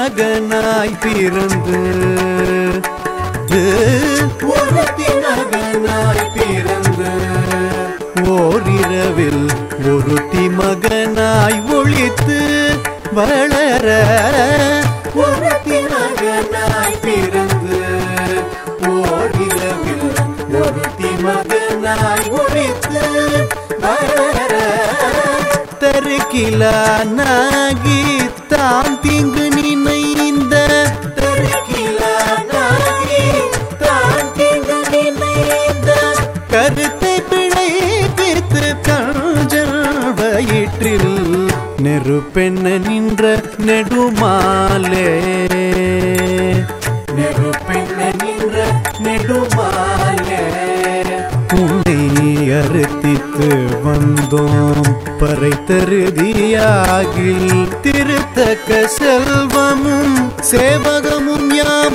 مغ پور تی مغر مہنائی پوتی مغت وغیر ترکی نوپ نوپ نالتی ورتر ترتکم یا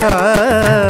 کرتا